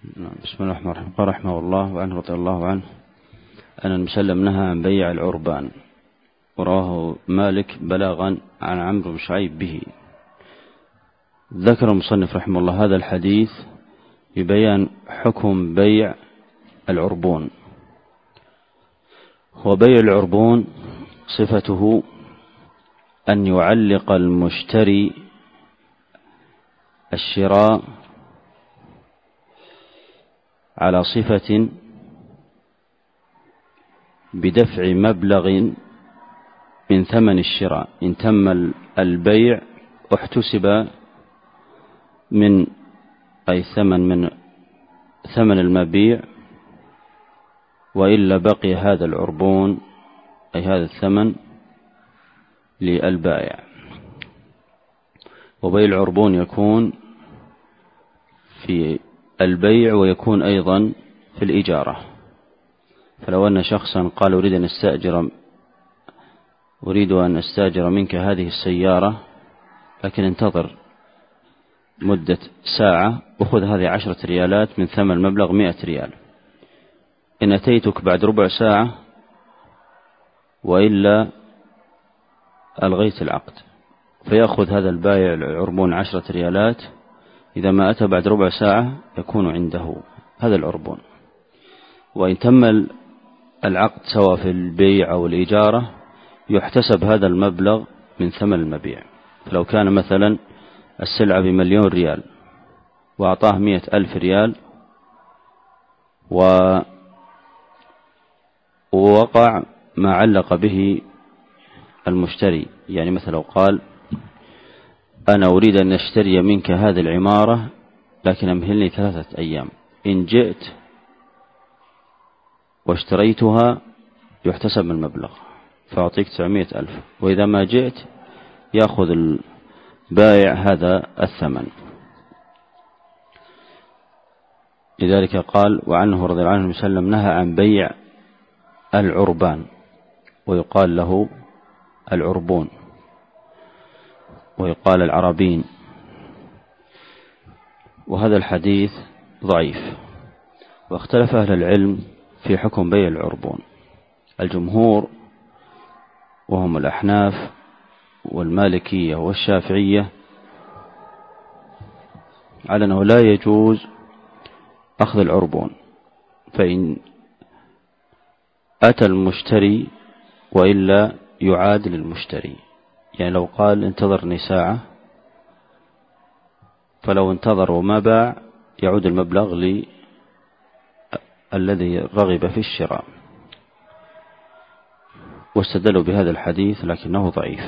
نعم بسم الله الرحمن الرحيم. قال رحمه الله وعنه رضي الله عنه أن المسلم نهى عن بيع العربان. وراه مالك بلاغا عن عمرو بن شعيب به. ذكر المصنف رحمه الله هذا الحديث ببيان حكم بيع العربون. وبيع العربون صفته أن يعلق المشتري الشراء على صفة بدفع مبلغ من ثمن الشراء. إن تم البيع احتسب من أي ثمن من ثمن المبيع وإلا بقي هذا العربون أي هذا الثمن للبائع. وبيع العربون يكون في البيع ويكون أيضا في الإجارة. فلو أن شخصا قال أريد أن أستأجر أريد أن أستأجر منك هذه السيارة لكن انتظر مدة ساعة وخذ هذه عشرة ريالات من ثمن المبلغ مئة ريال. إن أتيتك بعد ربع ساعة وإلا ألغيت العقد. فيأخذ هذا البائع العربون عشرة ريالات إذا ما أتى بعد ربع ساعة يكون عنده هذا العربون. وإن تم العقد سواء في البيع أو الإجارة يحتسب هذا المبلغ من ثمن المبيع. فلو كان مثلا السلعة بمليون ريال وأعطاه مئة ألف ريال ووقع ما علق به المشتري. يعني مثلا لو قال أنا أريد أن أشتري منك هذه العمارة لكن أمهلني ثلاثة أيام. إن جئت واشتريتها يحتسب من المبلغ فأعطيك تسعمائة ألف. وإذا ما جئت يأخذ البائع هذا الثمن. لذلك قال وعنه رضي الله عنه وسلم نهى عن بيع العربان ويقال له العربون. ويقال العربين. وهذا الحديث ضعيف. واختلف أهل العلم في حكم بيع العربون. الجمهور وهم الأحناف والمالكية والشافعية على أنه لا يجوز أخذ العربون. فإن أتى المشتري وإلا يعاد للمشتري. يعني لو قال انتظرني ساعة فلو انتظر وما باع يعود المبلغ لي الذي رغب في الشراء. واستدلوا بهذا الحديث لكنه ضعيف.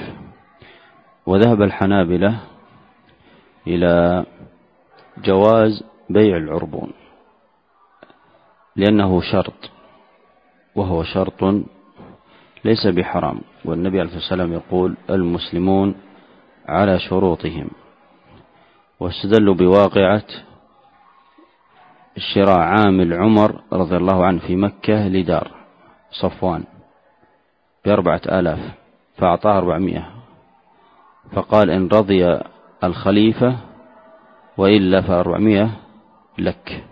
وذهب الحنابلة إلى جواز بيع العربون لأنه شرط وهو شرط ليس بحرام. والنبي عليه الصلاة والسلام يقول المسلمون على شروطهم واستدلوا بواقعة شراء عامل عمر رضي الله عنه في مكة لدار صفوان بأربعة آلاف فأعطاه أربعمائة فقال إن رضي الخليفة وإلا فأربعمائة لك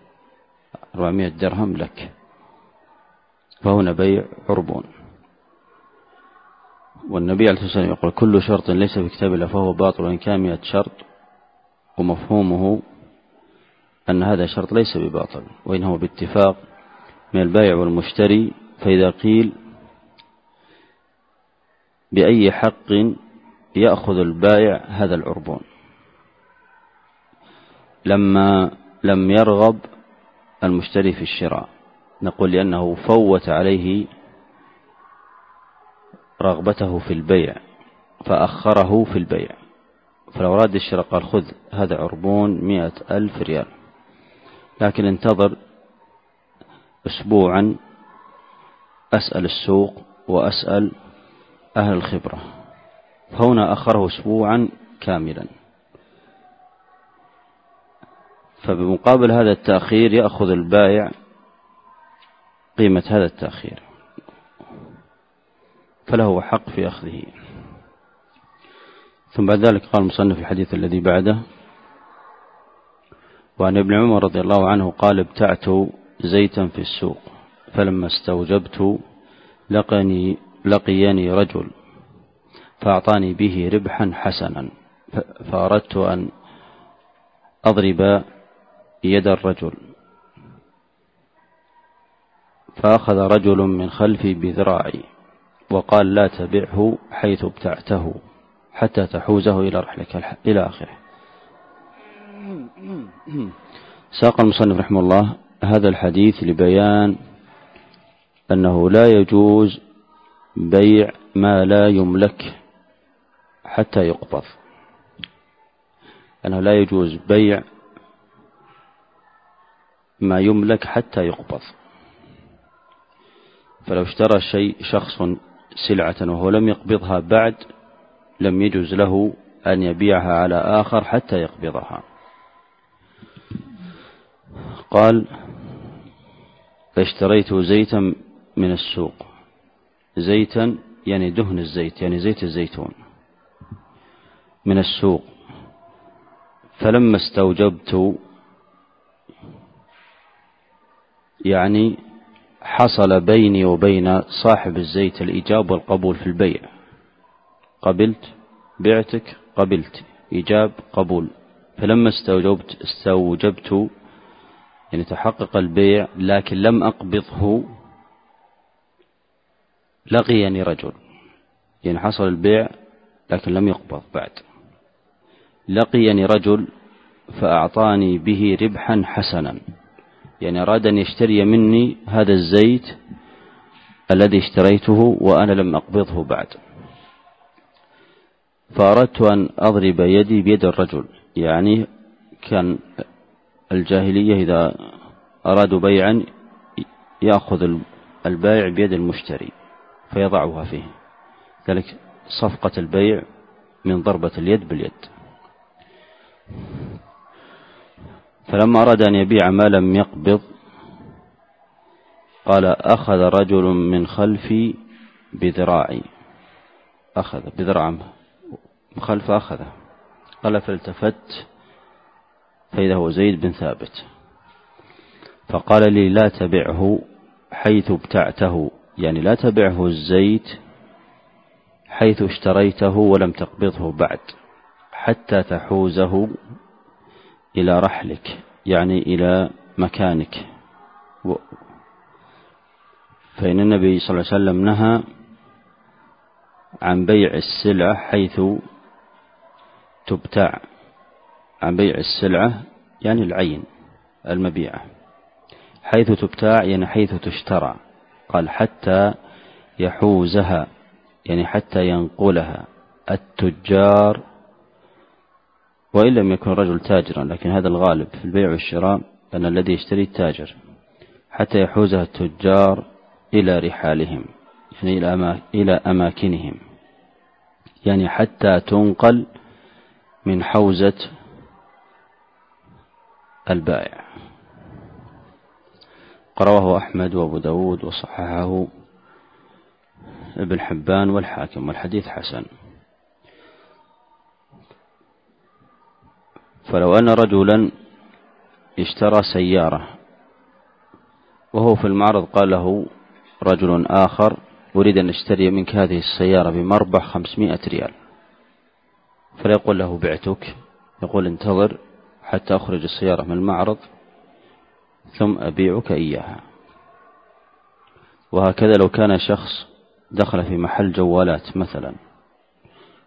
أربعمائة درهم لك فهنا بيع عربون والنبي عليه الصلاة والسلام يقول كل شرط ليس في كتاب الله فهو باطل وإن كان مئة شرط ومفهومه أن هذا شرط ليس بباطل وإنه باتفاق من البائع والمشتري فإذا قيل بأي حق يأخذ البائع هذا العربون. لما لم يرغب المشتري في الشراء نقول لأنه فوت عليه رغبته في البيع فأخره في البيع. فلو راد الشراء قال خذ هذا عربون مئة ألف ريال. لكن انتظر أسبوعا أسأل السوق وأسأل أهل الخبرة. فهنا أخره أسبوعا كاملا. فبمقابل هذا التأخير يأخذ البائع قيمة هذا التأخير. فله حق في أخذه. ثم بعد ذلك قال المصنف في الحديث الذي بعده وعن ابن عمر رضي الله عنه قال ابتعت زيتا في السوق فلما استوجبت لقني لقيني رجل فأعطاني به ربحا حسنا فأردت أن أضرب يد الرجل فأخذ رجل من خلفي بذراعي وقال لا تبعه حيث ابتعته حتى تحوزه إلى رحلك إلى آخره. ساق المصنف رحمه الله هذا الحديث لبيان أنه لا يجوز بيع ما لا يملك حتى يقبض. أنه لا يجوز بيع ما يملك حتى يقبض. فلو اشترى شيء شخص سلعة وهو لم يقبضها بعد لم يجوز له أن يبيعها على آخر حتى يقبضها. قال فاشتريت زيتا من السوق. زيتا يعني دهن الزيت يعني زيت الزيتون. من السوق. فلما استوجبت يعني حصل بيني وبين صاحب الزيت الإيجاب والقبول في البيع. قبلت بعتك قبلت. إيجاب قبول. فلما استوجبت استوجبت يعني تحقق البيع لكن لم أقبضه لقيني رجل. يعني حصل البيع لكن لم يقبض بعد. لقيني رجل فأعطاني به ربحا حسنا. يعني أراد أن يشتري مني هذا الزيت الذي اشتريته وأنا لم أقبضه بعد. فأردت أن أضرب يدي بيد الرجل يعني كان الجاهلية إذا أرادوا بيعا يأخذ البائع بيد المشتري فيضعها فيه. ذلك صفقة البيع من ضربة اليد باليد. فلما أراد أن يبيع ما لم يقبض قال أخذ رجل من خلفي بذراعي. أخذ بذراع خلف أخذه. قال فالتفت فإذا هو زيد بن ثابت. فقال لي لا تبعه حيث ابتعته. يعني لا تبعه الزيت حيث اشتريته ولم تقبضه بعد حتى تحوزه إلى رحلك يعني إلى مكانك. فإن النبي صلى الله عليه وسلم نهى عن بيع السلعة حيث تبتاع عن بيع السلعة يعني العين المبيعة. حيث تبتاع يعني حيث تشترى قال حتى يحوزها يعني حتى ينقلها. التجار وإن لم يكن الرجل تاجرا لكن هذا الغالب في البيع والشراء أن الذي يشتري التاجر حتى يحوزها التجار إلى رحالهم يعني إلى أماكنهم يعني حتى تنقل من حوزة البائع. رواه أحمد وأبو داود وصححه ابن حبان والحاكم والحديث حسن. فلو أن رجلا اشترى سيارة وهو في المعرض قال له رجل آخر أريد أن أشتري منك هذه السيارة بمربح خمسمائة ريال. فلا له بعتك. يقول انتظر حتى أخرج السيارة من المعرض ثم أبيعك إياها. وهكذا لو كان شخص دخل في محل جوالات مثلا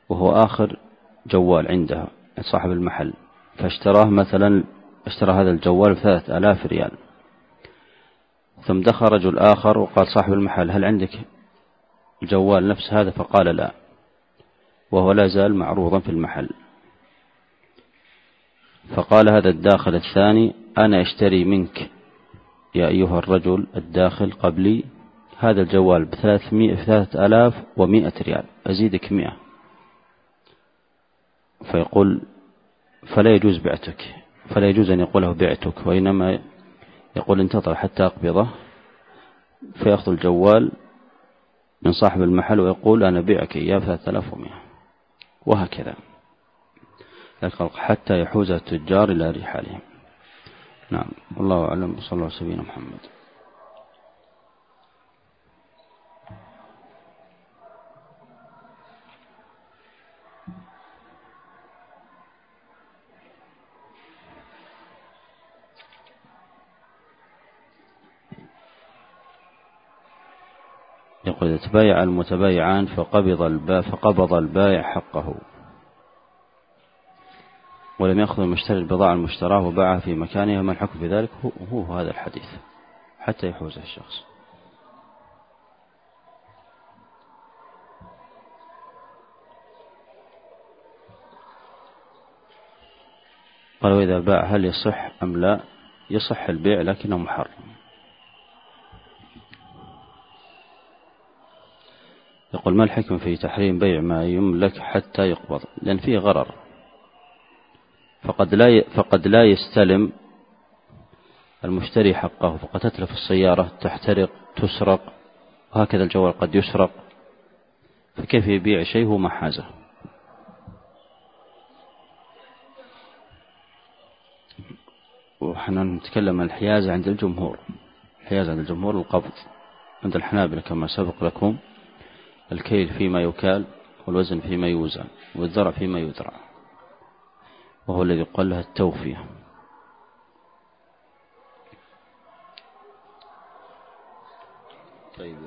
وهو آخر جوال عنده صاحب المحل. فاشتراه مثلا اشترى هذا الجوال بثلاثة آلاف ريال. ثم دخل رجل آخر وقال صاحب المحل هل عندك الجوال نفس هذا؟ فقال لا وهو لا زال معروضا في المحل. فقال هذا الداخل الثاني أنا أشتري منك يا أيها الرجل الداخل قبلي هذا الجوال بثلاثمائة ثلاثة آلاف ومائة ريال أزيدك مئة. فيقول فلا يجوز بعتك فلا يجوز أن يقوله بعتك وإنما يقول انتظر حتى أقبضه. فيأخذ الجوال من صاحب المحل ويقول أنا بيعك إياه بثلاثة آلاف ومئة وهكذا حتى يحوز التجار إلى رحالهم. نعم والله أعلم صلى الله عليه وسلم محمد. يقول إذا تبايع المتبايعان فقبض البائع فقبض البائع حقه. ولم يأخذ المشتري البضاعة المشتراه وباعها في مكانها ما الحكم في ذلك؟ هو, هو هذا الحديث. حتى يحوزه الشخص. قال وإذا باع هل يصح أم لا؟ يصح البيع لكنه محرم. يقول ما الحكم في تحريم بيع ما يملك حتى يقبض؟ لأن فيه غرر. فقد لا فقد لا يستلم المشتري حقه. فقد تتلف السيارة تحترق تسرق. وهكذا الجوال قد يسرق. فكيف يبيع شيء هو ما حازه وحنا نتكلم عن الحيازة عند الجمهور. الحيازة عند الجمهور القبض. عند الحنابلة كما سبق لكم. الكيل فيما يكال والوزن فيما يوزن والذرع فيما يذرع. وهو الذي قال لها التوفية. طيب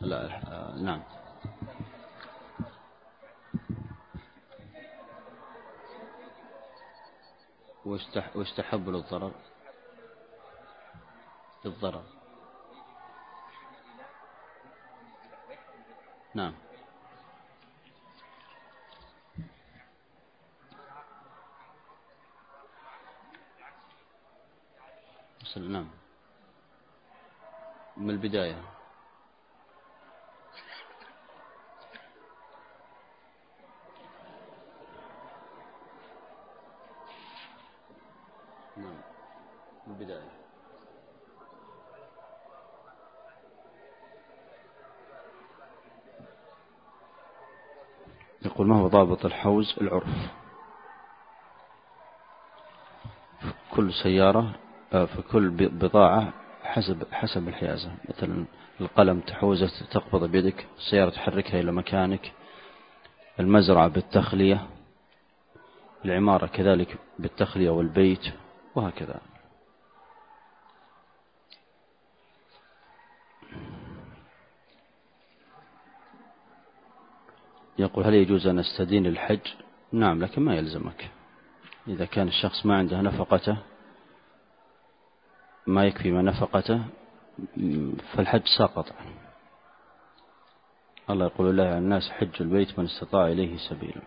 لا نعم. واستحب للضرر. للضرر. نعم. نعم. من البداية نعم من البداية يقول ما هو ضابط الحوز العرف. كل سيارة آه، في كل بضاعة حسب حسب الحيازة. مثلا القلم تحوزه تقبض بيدك السيارة تحركها إلى مكانك. المزرعة بالتخلية العمارة كذلك بالتخلية والبيت وهكذا. يقول هل يجوز أن أستدين الحج؟ نعم لكن ما يلزمك. إذا كان الشخص ما عنده نفقته ما يكفي ما نفقته فالحج ساقط الله يقول الله على الناس حج البيت من استطاع إليه سبيلا.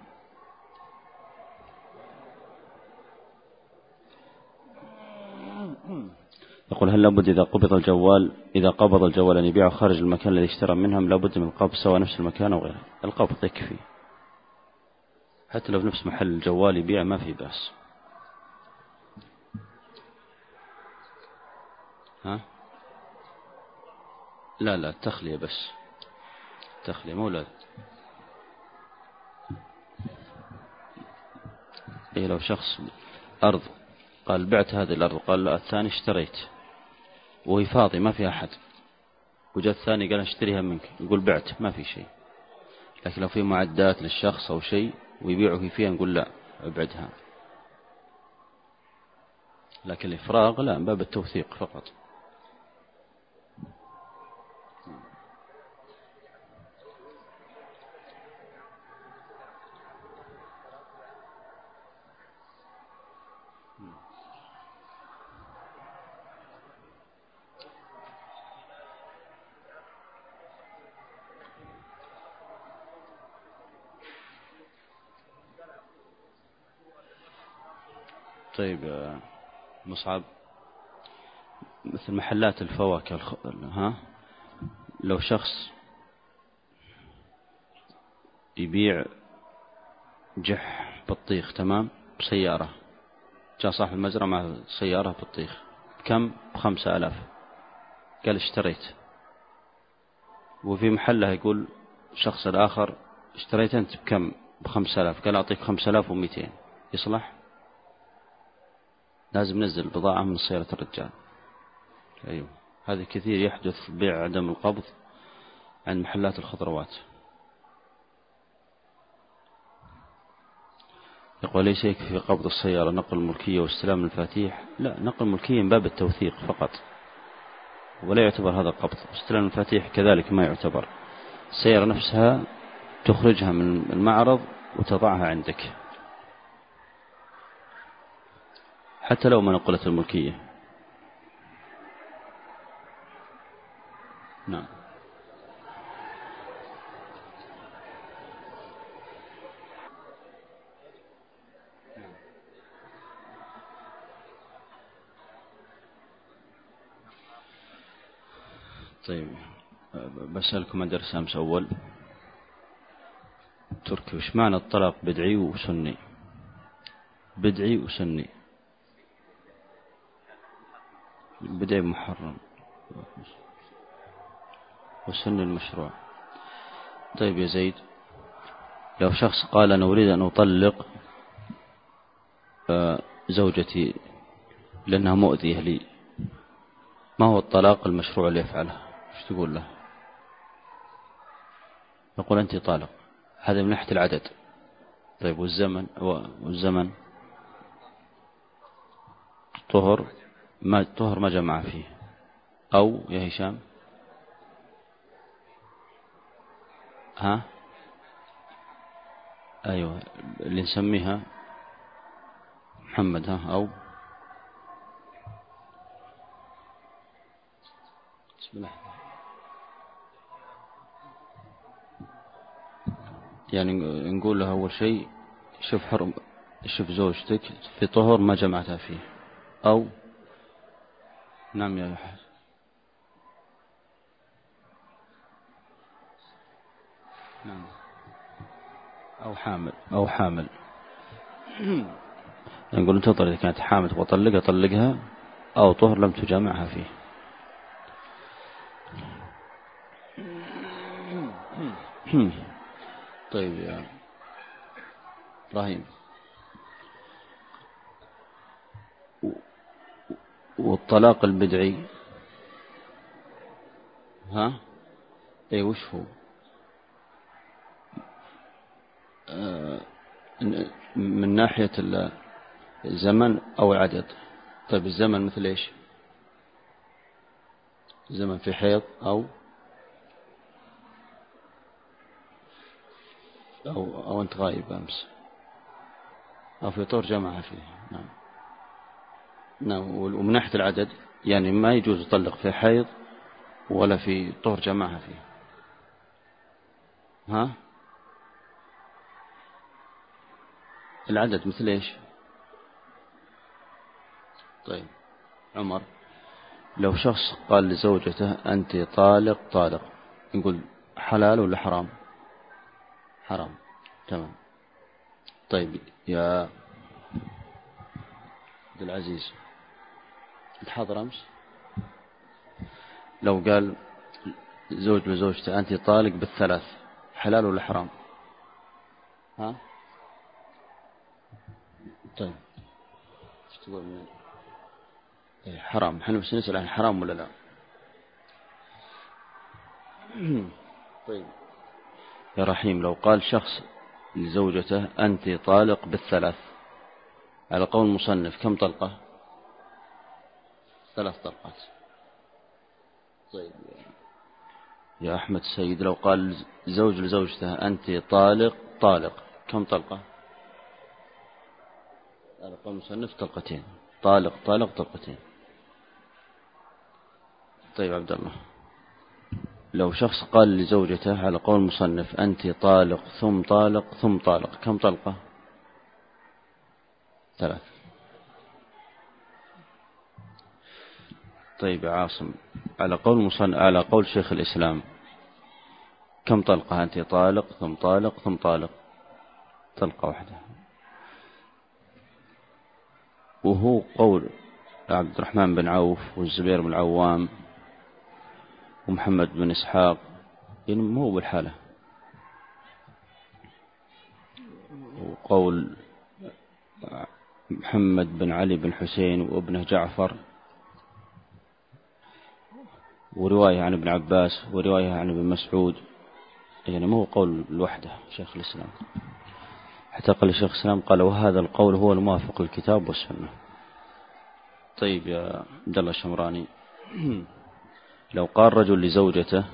يقول هل لابد إذا قبض الجوال إذا قبض الجوال أن يبيعه خارج المكان الذي اشترى منه أم لابد من القبض سواء نفس المكان أو غيره. القبض يكفي. حتى لو في نفس محل الجوال يبيع ما في بأس. ها؟ لا لا التخلية بس. التخلية مو لا. إيه لو شخص أرض قال بعت هذه الأرض قال الثاني اشتريت. وهي فاضي ما في أحد. وجاء الثاني قال أشتريها منك. يقول بعت ما في شيء. لكن لو في معدات للشخص أو شيء ويبيعه فيها نقول لا ابعدها. لكن الإفراغ لا باب التوثيق فقط. طيب مصعب مثل محلات الفواكه ها؟ لو شخص يبيع جح بطيخ تمام؟ بسيارة. جاء صاحب المزرعة مع سيارة بطيخ. كم بخمسة ألاف. قال اشتريت. وفي محله يقول شخص الآخر اشتريت أنت بكم؟ بخمسة ألاف. قال أعطيك خمسة ألاف ومئتين. يصلح؟ لازم ننزل بضاعة من سيارة الرجال. أيوه. هذا كثير يحدث بيع عدم القبض عن محلات الخضروات. يقول ليس يكفي في قبض السيارة نقل الملكية واستلام المفاتيح لا نقل الملكية من باب التوثيق فقط. ولا يعتبر هذا قبض. استلام المفاتيح كذلك ما يعتبر. السيارة نفسها تخرجها من المعرض وتضعها عندك. حتى لو ما نقلت الملكية. نعم. طيب بسألكم عن درس أمس أول. تركي وش معنى الطلاق بدعي وسني؟ بدعي وسني. بدعي محرم. وسني المشروع. طيب يا زيد لو شخص قال أنا أريد أن أطلق آه، زوجتي لأنها مؤذية لي ما هو الطلاق المشروع اللي يفعله؟ إيش تقول له؟ يقول أنت طالق. هذا من ناحية العدد. طيب والزمن والزمن؟ طهر ما طهر ما جمع فيه. أو يا هشام. ها؟ أيوة اللي نسميها محمد ها؟ أو. بسم الله يعني نقول له أول شيء شوف حرم شوف زوجتك في طهر ما جمعتها فيه. أو. نعم يا يحيى. نعم. أو حامل أو حامل. نقول انتظر إذا كانت حامل تبغى طلقها. أو طهر لم تجامعها فيه. طيب يا إبراهيم. والطلاق البدعي. ها؟ اي وش هو؟ آه، من ناحية الزمن أو العدد طيب الزمن مثل إيش؟ زمن في حيض أو؟ أو, أو أنت غايب أمس. أو في طور جمعة فيه. نعم. ومن ناحية العدد يعني ما يجوز يطلق في حيض ولا في طهر جماعة فيه. ها؟ العدد مثل إيش؟ طيب عمر لو شخص قال لزوجته أنت طالق طالق نقول حلال ولا حرام؟ حرام تمام. طيب يا عبد العزيز. الحاضر أمس؟ لو قال زوج لزوجته أنت طالق بالثلاث حلال ولا حرام؟ ها؟ طيب. إيش تقول من إيه حرام. إحنا بس نسأل عن حرام ولا لا؟ طيب. يا رحيم لو قال شخص لزوجته أنت طالق بالثلاث على قول المصنف كم طلقة؟ ثلاث طلقات. طيب يا أحمد السيد لو قال زوج لزوجته أنت طالق طالق كم طلقة؟ على قول المصنف طلقتين. طالق طالق طلقتين. طيب عبد الله. لو شخص قال لزوجته على قول المصنف أنت طالق ثم طالق ثم طالق كم طلقة؟ ثلاث. طيب يا عاصم على قول مصن... على قول شيخ الإسلام كم طلقة أنت؟ طالق ثم طالق ثم طالق. طلقة واحدة. وهو قول عبد الرحمن بن عوف والزبير بن العوام ومحمد بن إسحاق يعني مو بالحالة. وقول محمد بن علي بن حسين وابنه جعفر ورواية عن ابن عباس ورواية عن ابن مسعود. يعني مو قول لوحده شيخ الإسلام. حتى قال الشيخ الإسلام قال وهذا القول هو الموافق للكتاب والسنة. طيب يا عبد الله الشمراني لو قال رجل لزوجته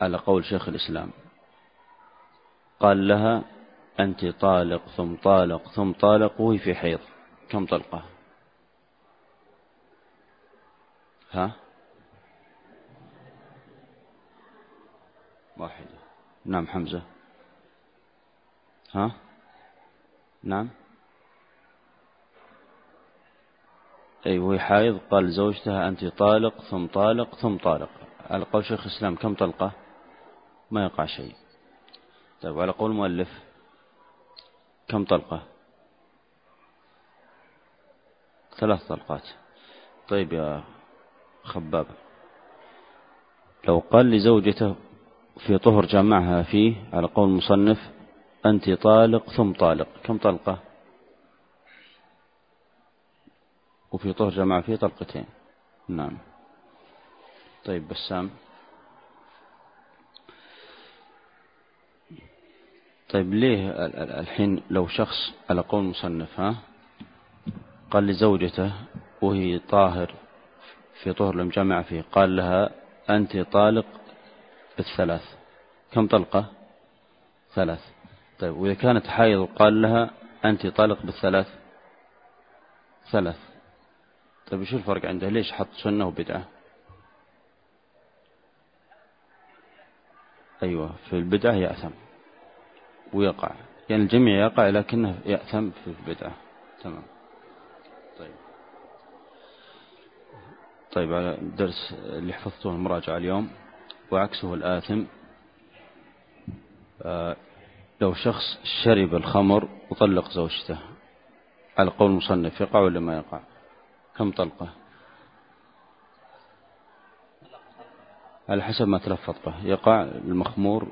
على قول شيخ الإسلام قال لها أنت طالق ثم طالق ثم طالق وهي في حيض كم طلقة؟ ها؟ واحدة. نعم حمزة. ها؟ نعم. أي وهي حائض. قال زوجتها أنت طالق ثم طالق ثم طالق. على قول شيخ الإسلام كم طلقة؟ ما يقع شيء. طيب على قول المؤلف كم طلقة؟ ثلاث طلقات. طيب يا خباب لو قال لزوجته في طهر جامعها فيه على قول المصنف أنت طالق ثم طالق. كم طلقة؟ وفي طهر جمع فيه طلقتين. نعم. طيب بسام. طيب ليه الحين لو شخص على قول مصنف ها قال لزوجته وهي طاهر في طهر لم جمع فيه قال لها أنت طالق بالثلاث. كم طلقة؟ ثلاث. طيب وإذا كانت حائض قال لها أنت طالق بالثلاث؟ ثلاث. طيب شو الفرق عنده ليش حط سنة وبدعة؟ أيوة في البدعة يأثم ويقع. يعني الجميع يقع لكنه يأثم في البدعة. تمام. طيب. طيب على الدرس اللي حفظته المراجعة اليوم. وعكسه الآثم آه، لو شخص شرب الخمر وطلق زوجته على قول المصنف يقع ولا ما يقع؟ كم طلقة؟ على حسب ما تلفظ به. يقع المخمور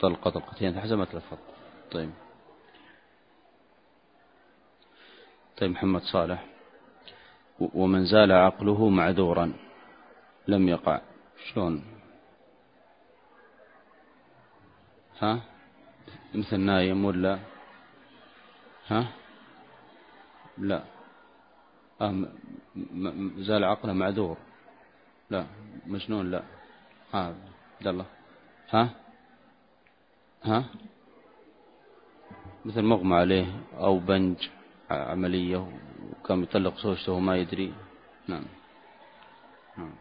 طلقة طلقتين على حسب ما تلفظ. طيب. طيب محمد صالح. ومن زال عقله معذورا لم يقع. شلون؟ ها؟ مثل نايم ولا ها؟ لا. آه زال عقله معذور. لا. مجنون لا. ها عبد الله. ها؟ ها؟ مثل مغمى عليه أو بنج عملية وكان يطلق زوجته وما يدري. نعم. نعم.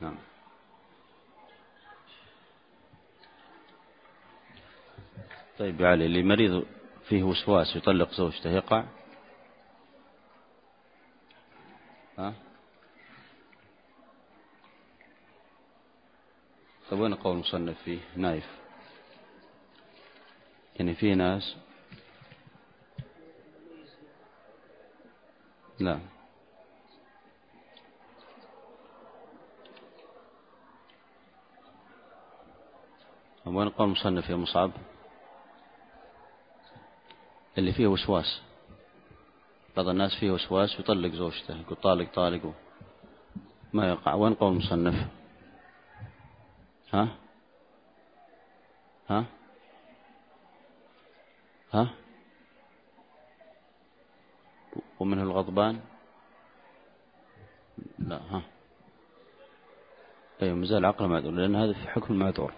نعم. طيب يا علي اللي مريض فيه وسواس يطلق زوجته يقع؟ ها؟ طيب وين قول المصنف فيه؟ نايف. يعني في ناس؟ لا. وين قول المصنف يا مصعب؟ اللي فيه وسواس. بعض الناس فيه وسواس يطلق زوجته يقول طالق طالق ما يقع. وين قول المصنف ها؟ ها؟ ها؟ ومنه الغضبان؟ لا ها؟ أيوة مازال عقل معذور لأن هذا في حكم المعذور